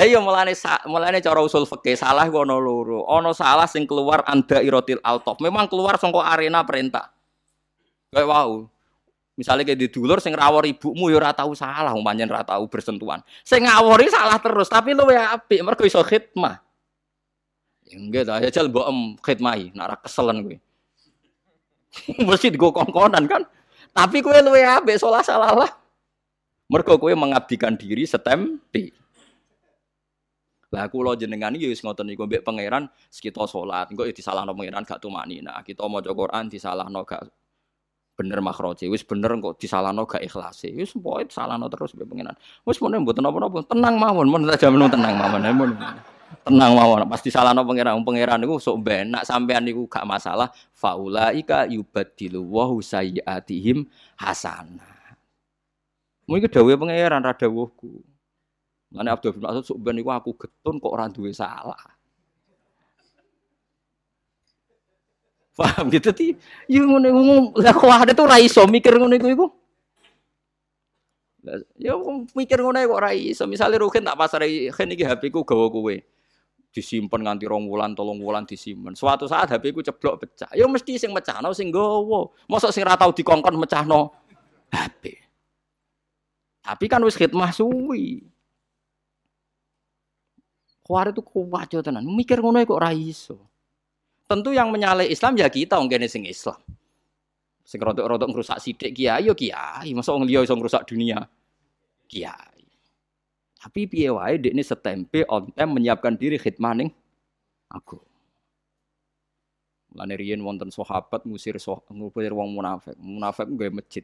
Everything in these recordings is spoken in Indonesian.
Lah iya mulane mulane cara usul fikih salah ku ana loro. Ana salah sing keluar anda irotil altof. Memang keluar saka arena perintah. Kayak wow. Misalnya kayak di dulur sing rawor ibumu ya ora tau salah umpamane ora tau bersentuhan. Sing ngawori salah terus tapi lu ya apik mergo iso khidmah. Ya enggak ta, ya jal mbok em khidmahi, nek ora keselen kowe. Mesti digo kongkonan kan. Tapi kowe luwe apik salah salah lah. Mergo kowe mengabdikan diri setempe. Lah kula jenengan iki wis ngoten niku mbek pangeran sekita salat, engko ya disalahno pangeran gak tumani. Nah, kita maca Quran disalahno gak bener makroje wis bener kok disalahno gak ikhlas wis pokoke salahno terus be pengenan wis mboten napa-napa tenang mawon mun tak jamin tenang mawon mun tenang mawon pas disalahno pangeran pangeran niku sok benak sampean niku gak masalah. Faulaika yubaddilu wa sayyiatihim hasanah. Mungkin dawuhe pangeran ra dawuhku. Mane Abdul bin Mas'ud sok ben niku aku getun kok ora duwe salah. Paham gitu ti? Yo ngono ngomong lah kok ada tuh ra iso mikir ngono iku iku. Ya mikir ngono kok ra iso. Misale Ruhin tak pasar Ruhin iki HP ku gawa kowe. Disimpen nganti rong wulan, tolong wulan disimpen. Suatu saat HP ku ceblok pecah. Ya mesti sing mecahno sing gawa. Mosok sing ra tau dikongkon mecahno HP. Tapi kan wis khidmah suwi. Kuare itu kuat tenan. Mikir ngono kok ra iso. Tentu yang menyalai Islam ya kita wong sing Islam. Sing rodok-rodok ngrusak sithik kiai yo kiai, masa wong liya iso ngrusak dunia. Kiai. Tapi piye wae dekne setempe on time menyiapkan diri khidmah ning aku. Mulane riyen wonten sahabat ngusir ngusir wong munafik. Munafik gawe masjid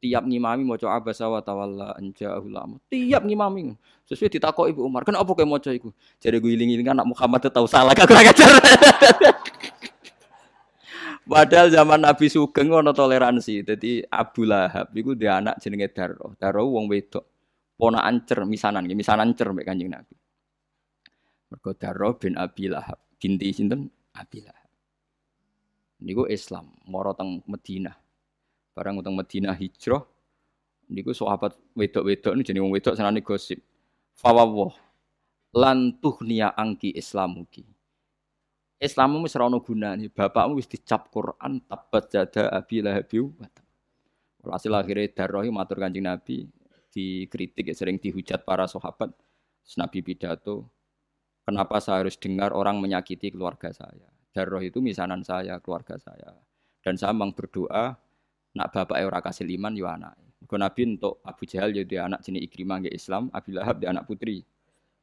tiap ngimami maca abasa wa tawalla anja ulama tiap ngimami sesuai ditakok Ibu Umar kenapa kowe maca iku jare gue iling-iling anak Muhammad tahu salah gak kurang ajar Padahal zaman Nabi Sugeng ono toleransi. Jadi Abu Lahab iku dia anak jenenge Darro. Darro wong wedok. Ponakan cer misanan, misanan cer mek Kanjeng Nabi. Mergo Darro bin Abi Lahab. Binti sinten? Abi Lahab. Niku Islam, moro teng Madinah. Barang utang Madinah hijrah niku sahabat wedok-wedok ini jadi wong wedok senane gosip. Fawawah lan tuhniya angki islamuki. Islammu wis ora ono gunane, bapakmu wis dicap Quran tabat jada abi wa Hasil akhirnya darrohi matur kanjeng Nabi dikritik sering dihujat para sahabat. Nabi pidato, kenapa saya harus dengar orang menyakiti keluarga saya? Darroh itu misanan saya, keluarga saya. Dan saya memang berdoa Nak bapak ora kasih liman yo anak. Mergo Nabi untuk Abu Jahal jadi anak jenis Ikrimah nggih Islam, Abu Lahab dia anak putri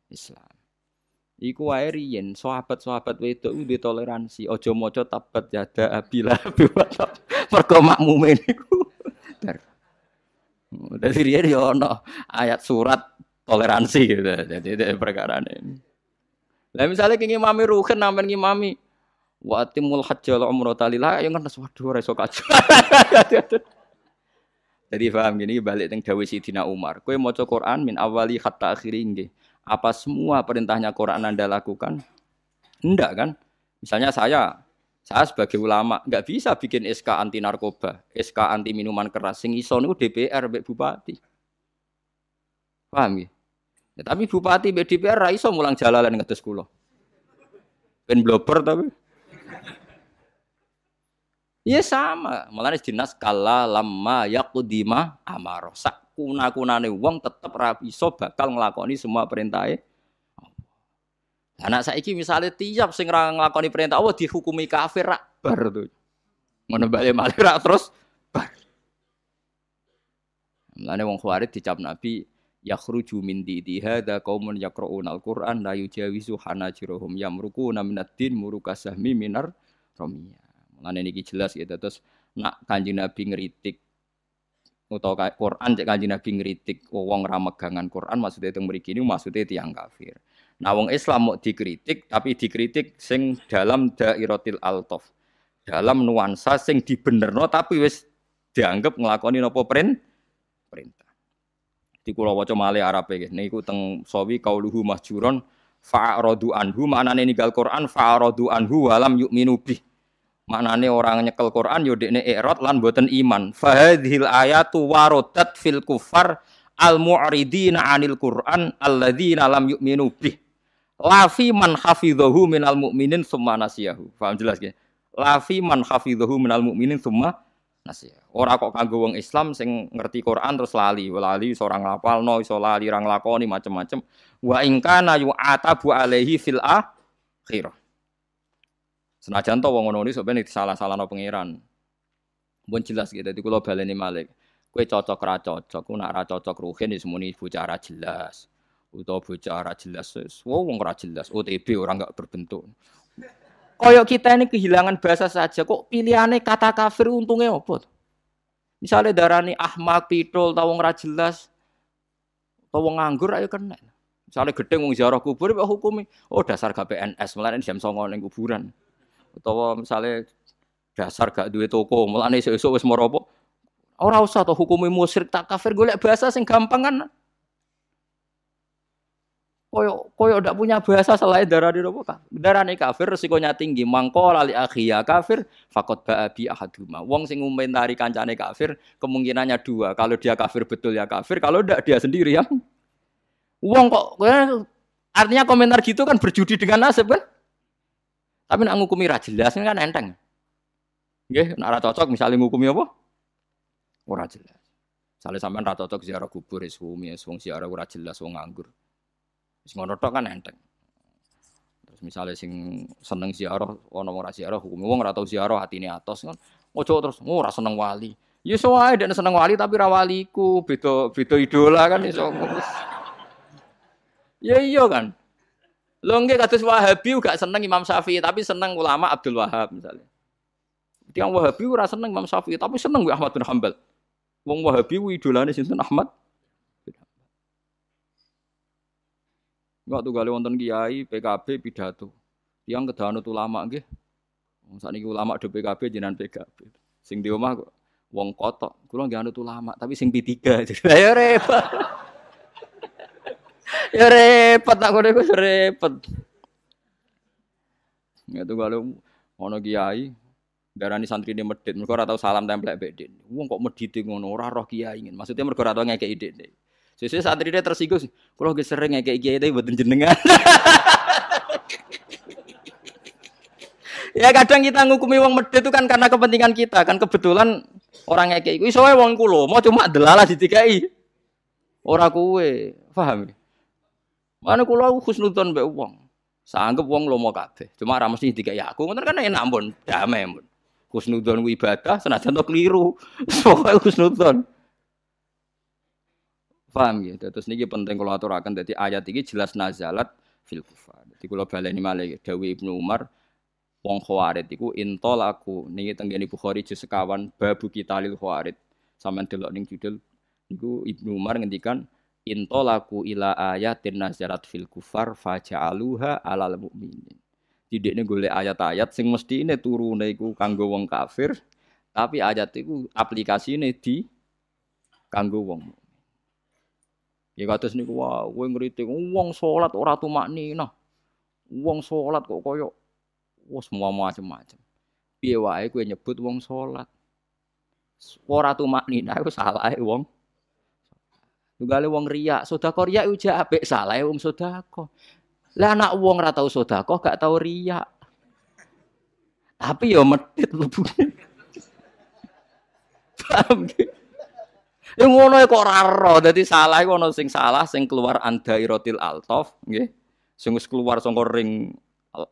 Islam. Iku wae riyen sahabat-sahabat wedok udah toleransi. Ojo maca tabat yada Abi Lahab mergo makmume niku. Dari riyen yo ono ayat surat toleransi gitu. Jadi perkara ini. Lah misalnya kini mami ruhen nampen ngimami Wa atimul hajja wal umrata lillah yang kan waduh ora iso kaji. Jadi paham gini balik teng dawuh Sidina Umar. Kowe maca Quran min awali hatta akhiri nggih. Apa semua perintahnya Quran Anda lakukan? Enggak kan? Misalnya saya saya sebagai ulama nggak bisa bikin SK anti narkoba, SK anti minuman keras. Sing iso niku DPR mbek bupati. Paham ya? ya tapi bupati mbek DPR ra iso mulang jalalan ngetes kula. Ben blober tapi. Iya sama, malah dinas kala lama yakudima amaro. Sak kuna kunane wong tetep rapi so bakal ngelakoni semua perintahnya. Anak saiki misalnya tiap sing ra nglakoni perintah Allah dihukumi kafir rak bar tuh. Ngono bali malih rak terus bar. Mulane wong khawarij dicap Nabi yakhruju min didi hadza qaumun yaqra'una al-Qur'an la yujawizu hanajirahum yamruquna minad din murukasahmi minar romiyah. Mulane niki jelas gitu. Terus nak Kanjeng Nabi ngeritik utawa Quran cek Kanjeng Nabi ngeritik wong ra megangan Quran maksudnya itu mriki ini maksudnya tiang kafir. Nah wong Islam mau dikritik tapi dikritik sing dalam dairatil altof. Dalam nuansa sing dibenerno tapi wis dianggap nglakoni napa perintah. Di kula waca male Arab iki niku teng sawi kauluhu mahjuron fa'radu anhu maknane ninggal Quran fa'radu anhu walam yu'minu bih Maknane orang nyekel Quran yo dekne i'rad lan boten iman. Fahadhil ayatu warodat fil kufar al mu'ridina 'anil Qur'an alladzina lam yu'minu bih. Lafi man hafidhahu minal mu'minin summa nasiyahu. Paham jelas ya? Lafi man hafidhahu minal mu'minin summa nasiyahu. Ora kok kanggo wong Islam sing ngerti Quran terus lali, lali iso ora ngapalno, iso lali ora nglakoni macem-macem. Wa in kana yu'atabu alaihi fil akhirah. Senajan to wong ngono iki sampeyan salah-salahno pangeran. Pun jelas gitu, dadi kula baleni malik. Kowe cocok ra cocok, ku nak ra cocok ruhin wis muni bocah jelas. Utawa bocah jelas wis wong ra jelas, OTB orang enggak berbentuk. Koyok kita ini kehilangan bahasa saja kok pilihannya kata kafir untungnya apa? Misalnya darani Ahmad Pitol tau ora jelas tau nganggur ayo kena. Misalnya gedeng wong ziarah kubur ya hukumi. Oh dasar gak PNS mulane jam 09.00 ning kuburan. Utawa misalnya dasar gak duwe toko mulane esuk-esuk wis moropo Ora usah to hukumi musyrik tak kafir golek bahasa sing gampang kan. Koyo koyo ndak punya bahasa selain darah di nopo Darah nih kafir resikonya tinggi. Mangko lali akhia kafir fakot baabi ahaduma. Wong sing ngomentari kancane kafir kemungkinannya dua. Kalau dia kafir betul ya kafir. Kalau ndak dia sendiri ya. Wong kok artinya komentar gitu kan berjudi dengan nasib kan? Tapi nak ngukumi ra jelas kan enteng. Nggih, nak ra cocok misalnya ngukumi apa? ora jelas. Sale sampean ra cocok ziarah kubur wis umi wis wong ziarah ora jelas wong nganggur. Wis ngono tok kan enteng. Terus misalnya sing seneng ziarah ana ora ziarah hukum wong ora tau ziarah atine atos kan. Ojo terus oh, ora seneng wali. Ya iso wae nek seneng wali tapi ra waliku, beda beda idola kan iso. ya iya kan. Lho nggih kados Wahabi gak seneng Imam Syafi'i tapi seneng ulama Abdul Wahab misalnya. Tiang Wahabi ora seneng Imam Syafi'i tapi seneng Ahmad bin Hambal. Wong Wahabi ku idolane sinten Ahmad. Enggak tuh gale wonten kiai PKB pidato. Yang kedanut ulama nggih. Wong sakniki ulama do PKB jenengan PKB. Sing di omah wong kotok. Kula nggih anut ulama, tapi sing P3. Ya repot. Ya repot tak kene ku repot. Enggak tuh gale ono kiai darani santri ini medit, mereka ora tau salam templek mbek dik. Wong kok medit ngono ora roh kiai ingin. Maksudnya mereka ora tau ngekeki dik. Sesuai santri ini tersinggung, kalau gak sering ngekeki kiai tapi buatin jenengan. ya kadang kita ngukumi wong medit itu kan karena kepentingan kita, kan kebetulan orang ngekeki. Wis wae wong kulo, mau cuma delala ditikai. Ora kuwe, paham? Mana kulo khusnudzon mbek wong. Sanggep wong lomo kabeh. Cuma ra mesti dikai aku. Ngoten kan enak pun, damai pun. Kusnudon ibadah senajan to keliru. Pokoke kusnudon. Paham ya? Terus niki penting kalau aturaken dadi ayat ini jelas nazalat fil kufar. Dadi kula baleni malih dawuh Ibnu Umar wong khawarid iku intolaku niki tenggene Bukhari juz sekawan babu kitalil khawarid. Sampeyan delok ning judul niku Ibnu Umar ngendikan intolaku ila ayatin nazarat fil kufar faja'aluha alal mu'minin. Didikne golek ayat-ayat sing mesti ini turune iku kanggo wong kafir, tapi ayat iku aplikasine di kanggo wong Ya kados niku wah kowe ngritik wong salat ora tumaknina. Wong salat kok koyo wis semua macam-macam. Piye kowe nyebut wong salat. Ora tumaknina iku salah wong. Tunggale wong riya, sedekah riya uja apik salah wong sedekah. Lah anak wong ora tau sedekah gak tau riya. Tapi ya medit lebune. Paham Ya ngono kok ora ro, dadi salah iku ono sing salah sing keluar andairotil altof, nggih. Sing wis keluar saka ring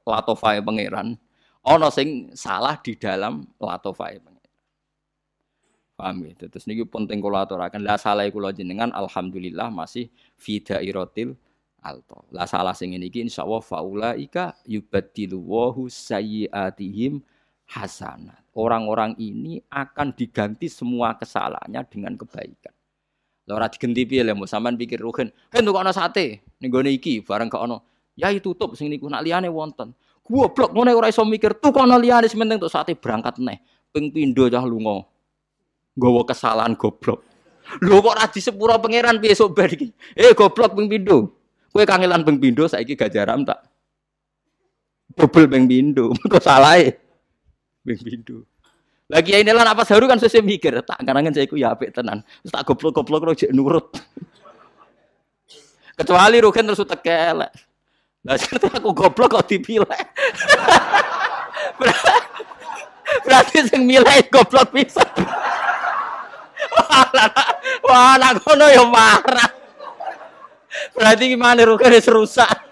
latofae pangeran. Ono sing salah di dalam latofae. Paham ya? Terus niki penting kula aturaken. Lah salah kula jenengan alhamdulillah masih fi dairatil alto. Lah salah sing ngene iki insyaallah faulaika yubaddilu wahu sayyiatihim hasanat. Orang-orang ini akan diganti semua kesalahannya dengan kebaikan. Lah ora digenti piye lho sampean pikir rugen, "Hen kok ana sate ning gone iki bareng kok ana." Ya tutup sing niku nak liyane wonten. Goblok ngene ora iso mikir, tuh kono liyane sementing tok sate berangkat neh. Ping pindho cah lunga. Nggawa kesalahan goblok. Lho kok ora disepuro pangeran piye sok iki? Eh goblok ping pindho. Kue kangelan ping pindo saiki gak jaram tak. Double ping pindo. Kok salah e? Ping pindo. Lagi ini lah apa seru kan saya mikir, tak karangan saya ya apik tenan. Tak goblok-goblok lo jek nurut. Kecuali Rugen terus teke elek. Lah aku goblok kok dipilih. Berarti sing milih goblok bisa. Wah, anak kono ya marah. Berarti gimana wis rusak.